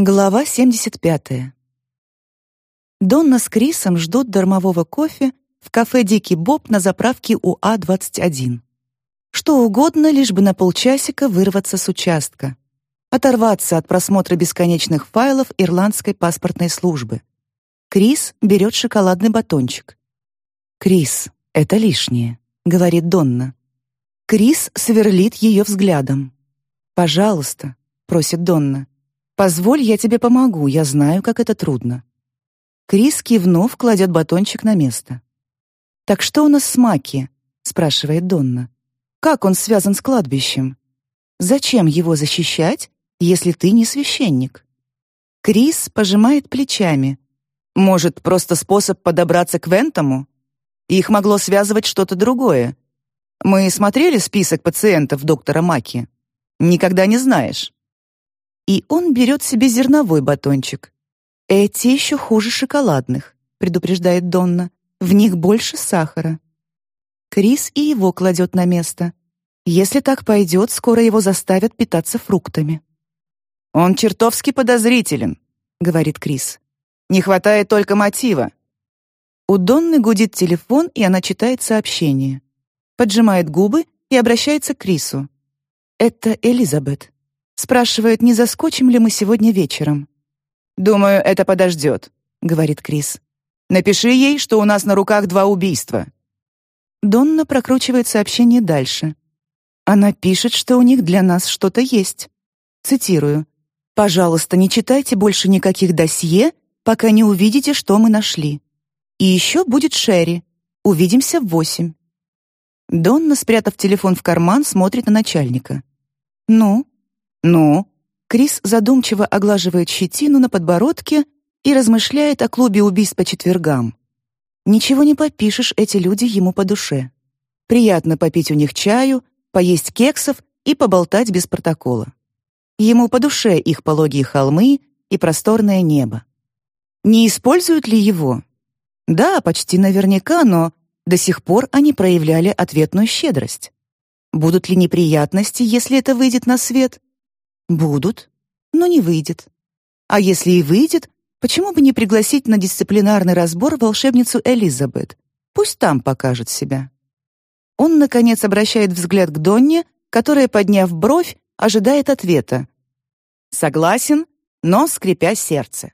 Глава 75. Донна с Крисом ждут дармового кофе в кафе «Дикий Боб» на заправке УА-21. Что угодно, лишь бы на полчасика вырваться с участка. Оторваться от просмотра бесконечных файлов ирландской паспортной службы. Крис берет шоколадный батончик. «Крис, это лишнее», — говорит Донна. Крис сверлит ее взглядом. «Пожалуйста», — просит Донна. «Позволь, я тебе помогу, я знаю, как это трудно». Крис, кивнув, кладет батончик на место. «Так что у нас с Маки?» — спрашивает Донна. «Как он связан с кладбищем? Зачем его защищать, если ты не священник?» Крис пожимает плечами. «Может, просто способ подобраться к Вентому? Их могло связывать что-то другое. Мы смотрели список пациентов доктора Маки. Никогда не знаешь» и он берет себе зерновой батончик. «Эти еще хуже шоколадных», — предупреждает Донна. «В них больше сахара». Крис и его кладет на место. Если так пойдет, скоро его заставят питаться фруктами. «Он чертовски подозрителен», — говорит Крис. «Не хватает только мотива». У Донны гудит телефон, и она читает сообщение. Поджимает губы и обращается к Крису. «Это Элизабет. Спрашивает, не заскочим ли мы сегодня вечером. «Думаю, это подождет», — говорит Крис. «Напиши ей, что у нас на руках два убийства». Донна прокручивает сообщение дальше. Она пишет, что у них для нас что-то есть. Цитирую. «Пожалуйста, не читайте больше никаких досье, пока не увидите, что мы нашли. И еще будет Шерри. Увидимся в восемь». Донна, спрятав телефон в карман, смотрит на начальника. «Ну, «Ну?» Крис задумчиво оглаживает щетину на подбородке и размышляет о клубе убийств по четвергам. Ничего не попишешь, эти люди ему по душе. Приятно попить у них чаю, поесть кексов и поболтать без протокола. Ему по душе их пологие холмы и просторное небо. Не используют ли его? Да, почти наверняка, но до сих пор они проявляли ответную щедрость. Будут ли неприятности, если это выйдет на свет? Будут, но не выйдет. А если и выйдет, почему бы не пригласить на дисциплинарный разбор волшебницу Элизабет? Пусть там покажет себя. Он, наконец, обращает взгляд к Донне, которая, подняв бровь, ожидает ответа. Согласен, но скрипя сердце.